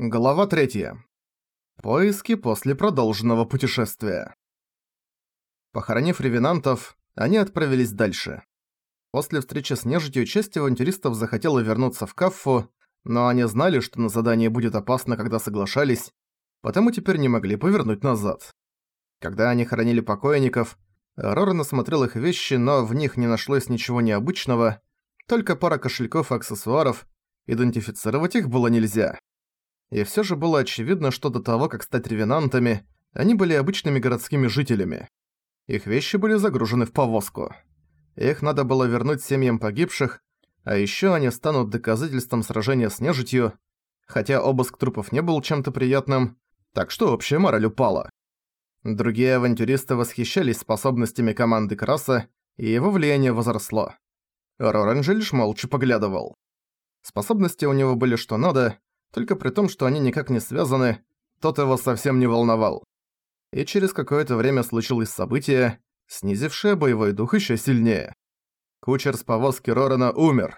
Глава 3. Поиски после продолженного путешествия. Похоронив ревенантов, они отправились дальше. После встречи с нежитью часть авантюристов захотела вернуться в Каффу, но они знали, что на задании будет опасно, когда соглашались, потому теперь не могли повернуть назад. Когда они хоронили покойников, Роран осмотрел их вещи, но в них не нашлось ничего необычного, только пара кошельков и аксессуаров, идентифицировать их было нельзя. И всё же было очевидно, что до того, как стать ревенантами, они были обычными городскими жителями. Их вещи были загружены в повозку. Их надо было вернуть семьям погибших, а ещё они станут доказательством сражения с нежитью, хотя обыск трупов не был чем-то приятным, так что общая мораль упала. Другие авантюристы восхищались способностями команды Краса, и его влияние возросло. Роранжи лишь молча поглядывал. Способности у него были что надо, только при том, что они никак не связаны, тот его совсем не волновал. И через какое-то время случилось событие, снизившее боевой дух еще сильнее. Кучер с повозки Рорана умер.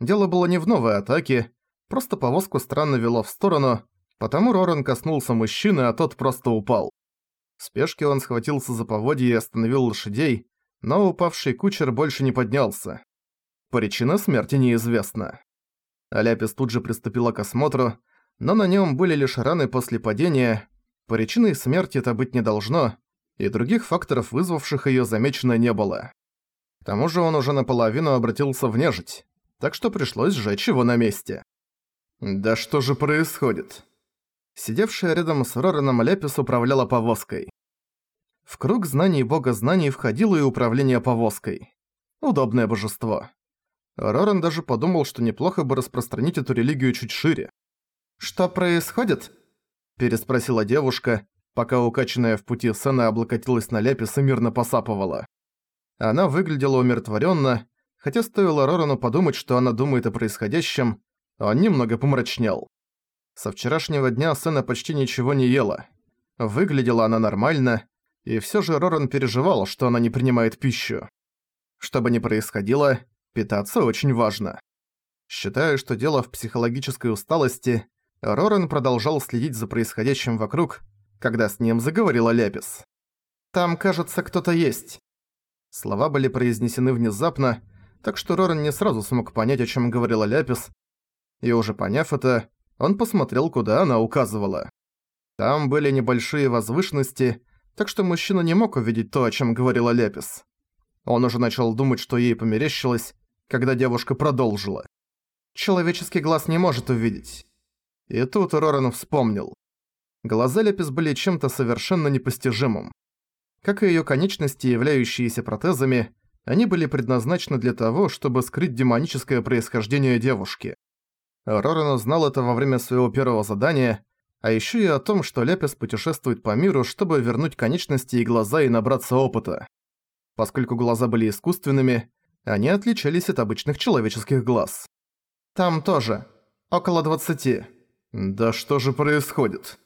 Дело было не в новой атаке, просто повозку странно вело в сторону, потому Роран коснулся мужчины, а тот просто упал. В спешке он схватился за поводье и остановил лошадей, но упавший кучер больше не поднялся. Причина смерти неизвестна. Аляпис тут же приступила к осмотру, но на нем были лишь раны после падения, причиной смерти это быть не должно, и других факторов, вызвавших ее, замечено не было. К тому же он уже наполовину обратился в нежить, так что пришлось сжечь его на месте. «Да что же происходит?» Сидевшая рядом с Рораном Аляпис управляла повозкой. В круг знаний бога знаний входило и управление повозкой. Удобное божество. Роран даже подумал, что неплохо бы распространить эту религию чуть шире. «Что происходит?» – переспросила девушка, пока укачанная в пути Сэна облокотилась на ляпис и мирно посапывала. Она выглядела умиротворенно, хотя стоило Рорану подумать, что она думает о происходящем, он немного помрачнел. Со вчерашнего дня Сэна почти ничего не ела. Выглядела она нормально, и все же Роран переживал, что она не принимает пищу. Что бы ни происходило, Питаться очень важно. Считая, что дело в психологической усталости, Рорен продолжал следить за происходящим вокруг, когда с ним заговорила Ляпис. «Там, кажется, кто-то есть». Слова были произнесены внезапно, так что Рорен не сразу смог понять, о чем говорила Ляпис, и уже поняв это, он посмотрел, куда она указывала. Там были небольшие возвышенности, так что мужчина не мог увидеть то, о чем говорила Ляпис. Он уже начал думать, что ей померещилось, когда девушка продолжила. «Человеческий глаз не может увидеть». И тут Роран вспомнил. Глаза Лепис были чем-то совершенно непостижимым. Как и её конечности, являющиеся протезами, они были предназначены для того, чтобы скрыть демоническое происхождение девушки. Роран узнал это во время своего первого задания, а ещё и о том, что Лепис путешествует по миру, чтобы вернуть конечности и глаза и набраться опыта. Поскольку глаза были искусственными, они отличались от обычных человеческих глаз. «Там тоже. Около двадцати». «Да что же происходит?»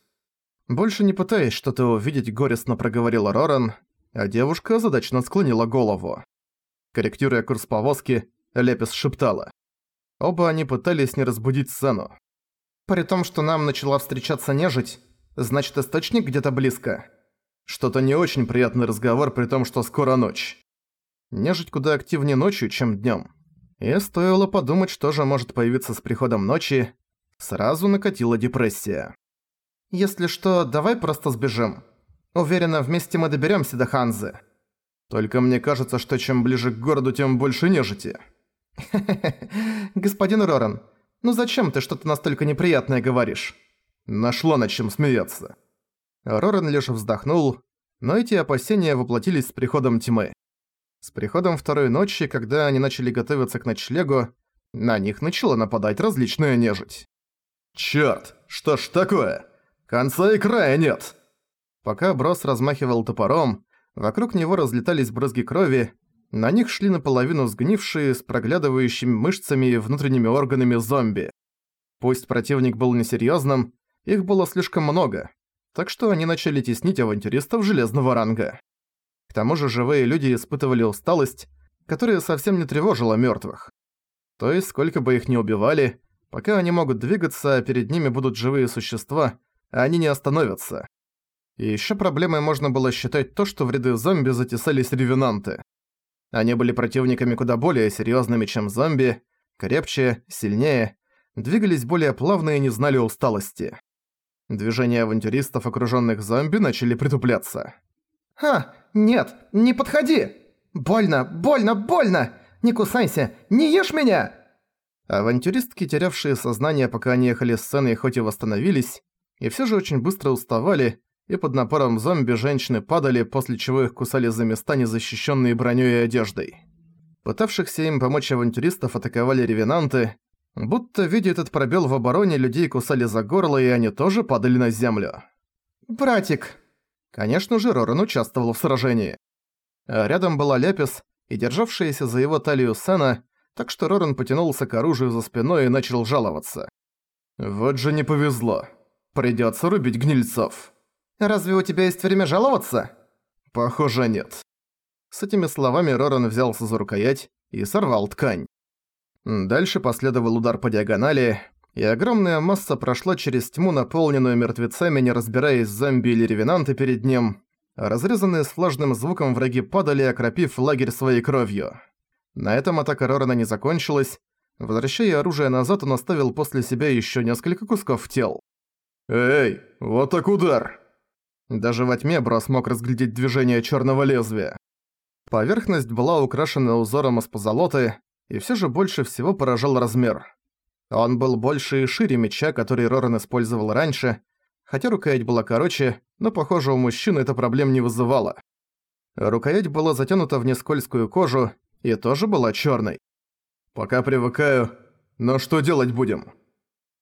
Больше не пытаясь что-то увидеть, горестно проговорила Роран, а девушка задачно склонила голову. Корректируя курс повозки, Лепис шептала. Оба они пытались не разбудить сцену. «При том, что нам начала встречаться нежить, значит источник где-то близко». Что-то не очень приятный разговор, при том, что скоро ночь. Нежить куда активнее ночью, чем днём. И стоило подумать, что же может появиться с приходом ночи, сразу накатила депрессия. «Если что, давай просто сбежим. Уверена, вместе мы доберёмся до Ханзы. Только мне кажется, что чем ближе к городу, тем больше нежити». господин Роран, ну зачем ты что-то настолько неприятное говоришь?» Нашла над чем смеяться. Роран лишь вздохнул, но эти опасения воплотились с приходом тьмы. С приходом второй ночи, когда они начали готовиться к ночлегу, на них начала нападать различная нежить. «Чёрт, что ж такое? Конца и края нет!» Пока Брос размахивал топором, вокруг него разлетались брызги крови, на них шли наполовину сгнившие, с проглядывающими мышцами и внутренними органами зомби. Пусть противник был несерьёзным, их было слишком много, так что они начали теснить авантюристов железного ранга. К тому же живые люди испытывали усталость, которая совсем не тревожила мёртвых. То есть, сколько бы их ни убивали, Пока они могут двигаться, перед ними будут живые существа, а они не остановятся. И ещё проблемой можно было считать то, что в ряды зомби затесались ревенанты. Они были противниками куда более серьёзными, чем зомби, крепче, сильнее, двигались более плавно и не знали усталости. Движения авантюристов, окружённых зомби, начали притупляться. «Ха! Нет! Не подходи! Больно! Больно! Больно! Не кусайся! Не ешь меня!» Авантюристки, терявшие сознание, пока они ехали сценой, хоть и восстановились, и всё же очень быстро уставали, и под напором зомби женщины падали, после чего их кусали за места, не защищенные броней и одеждой. Пытавшихся им помочь авантюристов атаковали ревенанты, будто, видя этот пробел в обороне, людей кусали за горло, и они тоже падали на землю. «Братик!» Конечно же, Роран участвовал в сражении. А рядом была Лепис и державшаяся за его талию Сена, так что Роран потянулся к оружию за спиной и начал жаловаться. «Вот же не повезло. Придётся рубить гнильцов». «Разве у тебя есть время жаловаться?» «Похоже, нет». С этими словами Роран взялся за рукоять и сорвал ткань. Дальше последовал удар по диагонали, и огромная масса прошла через тьму, наполненную мертвецами, не разбираясь, зомби или ревенанты перед ним, разрезанные с влажным звуком враги падали, окропив лагерь своей кровью. На этом атака Рорана не закончилась. Возвращая оружие назад, он оставил после себя ещё несколько кусков тел. «Эй, вот так удар!» Даже во тьме Брос мог разглядеть движение черного лезвия. Поверхность была украшена узором из позолоты, и все же больше всего поражал размер. Он был больше и шире меча, который Роран использовал раньше, хотя рукоять была короче, но, похоже, у мужчины это проблем не вызывало. Рукоять была затянута в нескользкую кожу и тоже была черной. «Пока привыкаю, но что делать будем?»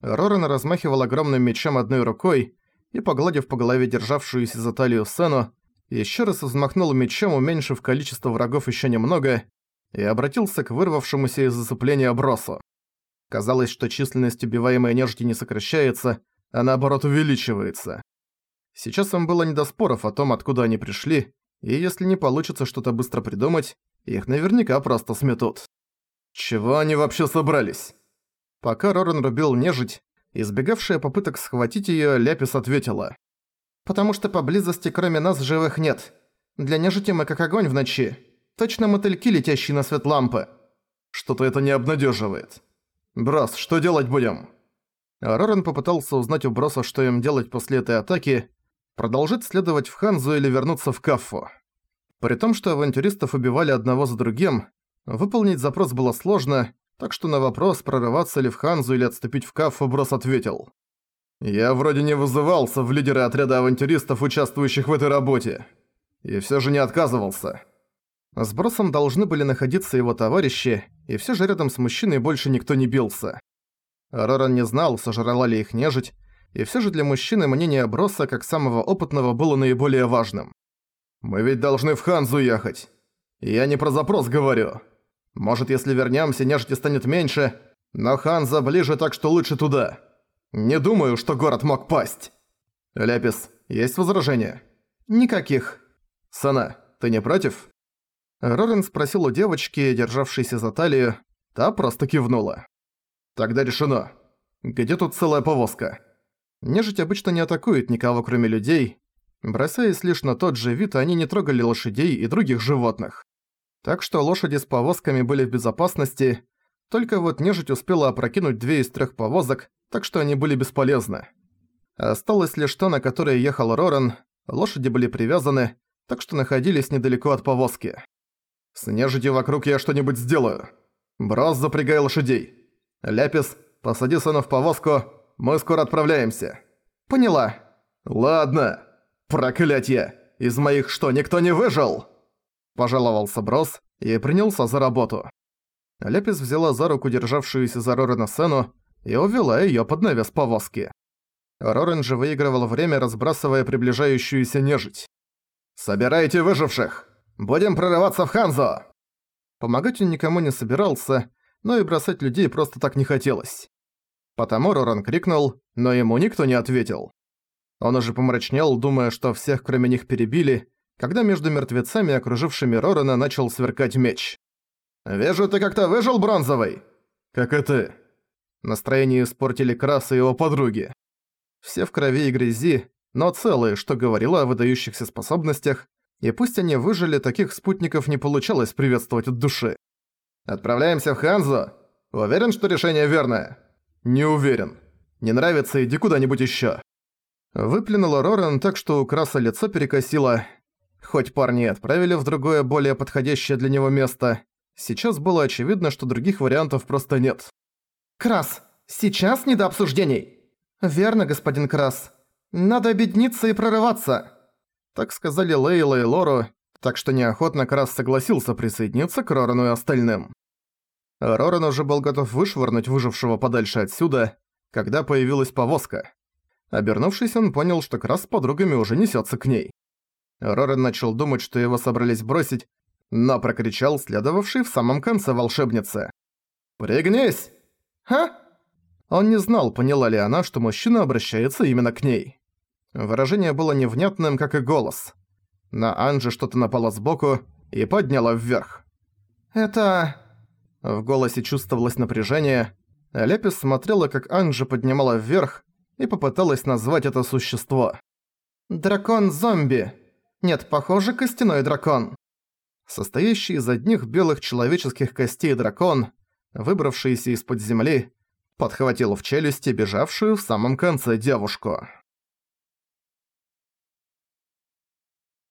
Роран размахивал огромным мечом одной рукой, и, погладив по голове державшуюся за талию Сену, еще раз взмахнул мечом, уменьшив количество врагов еще немного, и обратился к вырвавшемуся из зацепления бросу. Казалось, что численность убиваемой нежити не сокращается, а наоборот увеличивается. Сейчас им было не до споров о том, откуда они пришли, и если не получится что-то быстро придумать, их наверняка просто сметут. Чего они вообще собрались? Пока Роран рубил нежить, Избегавшая попыток схватить её, Ляпис ответила. «Потому что поблизости кроме нас живых нет. Для нежити мы как огонь в ночи. Точно мотыльки, летящие на свет лампы. Что-то это не обнадеживает. Брос, что делать будем?» Роран попытался узнать у Броса, что им делать после этой атаки, продолжить следовать в Ханзу или вернуться в Каффу. При том, что авантюристов убивали одного за другим, выполнить запрос было сложно, так что на вопрос, прорываться ли в Ханзу или отступить в Каффу, Брос ответил. «Я вроде не вызывался в лидеры отряда авантюристов, участвующих в этой работе. И всё же не отказывался». С Бросом должны были находиться его товарищи, и всё же рядом с мужчиной больше никто не бился. Роран не знал, сожрала ли их нежить, и всё же для мужчины мнение Броса, как самого опытного, было наиболее важным. «Мы ведь должны в Ханзу ехать. Я не про запрос говорю. Может, если вернёмся, нежити станет меньше, но Ханза ближе, так что лучше туда. Не думаю, что город мог пасть. Ляпис, есть возражения? Никаких. Сана, ты не против? Рорен спросил у девочки, державшейся за талию, та просто кивнула. Тогда решено. Где тут целая повозка? Нежить обычно не атакует никого, кроме людей. Бросаясь лишь на тот же вид, они не трогали лошадей и других животных. Так что лошади с повозками были в безопасности, только вот нежить успела опрокинуть две из трех повозок, так что они были бесполезны. Осталось лишь то, на которое ехал Роран, лошади были привязаны, так что находились недалеко от повозки. «С нежитью вокруг я что-нибудь сделаю. Брос, запрягай лошадей. Ляпис, посади сына в повозку, мы скоро отправляемся». «Поняла». «Ладно. Проклятье! Из моих что, никто не выжил?» Пожаловался Брос и принялся за работу. Лепис взяла за руку державшуюся за Рорена Сену и увела её под навес повозки. Рорен же выигрывал время, разбрасывая приближающуюся нежить. «Собирайте выживших! Будем прорываться в Ханзо!» Помогать он никому не собирался, но и бросать людей просто так не хотелось. Потому Роран крикнул, но ему никто не ответил. Он уже помрачнел, думая, что всех кроме них перебили, когда между мертвецами, окружившими Рорана, начал сверкать меч. «Вижу, ты как-то выжил, Бронзовый!» «Как и ты». Настроение испортили Крас и его подруги. Все в крови и грязи, но целые, что говорило о выдающихся способностях, и пусть они выжили, таких спутников не получалось приветствовать от души. «Отправляемся в Ханзу? Уверен, что решение верное?» «Не уверен. Не нравится, иди куда-нибудь ещё». Выплюнула Рорен так, что у лицо перекосило. Хоть парни отправили в другое, более подходящее для него место, сейчас было очевидно, что других вариантов просто нет. «Крас, сейчас не до обсуждений!» «Верно, господин Крас. Надо объединиться и прорываться!» Так сказали Лейла и Лору, так что неохотно Крас согласился присоединиться к Рорану и остальным. Роран уже был готов вышвырнуть выжившего подальше отсюда, когда появилась повозка. Обернувшись, он понял, что Крас с подругами уже несется к ней. Роран начал думать, что его собрались бросить, но прокричал следовавший в самом конце волшебницы. «Пригнись!» «Ха?» Он не знал, поняла ли она, что мужчина обращается именно к ней. Выражение было невнятным, как и голос. На Анже что-то напало сбоку и подняло вверх. «Это...» В голосе чувствовалось напряжение. Лепис смотрела, как Анжа поднимала вверх, и попыталась назвать это существо. «Дракон-зомби. Нет, похоже, костяной дракон». Состоящий из одних белых человеческих костей дракон, выбравшийся из-под земли, подхватил в челюсти бежавшую в самом конце девушку.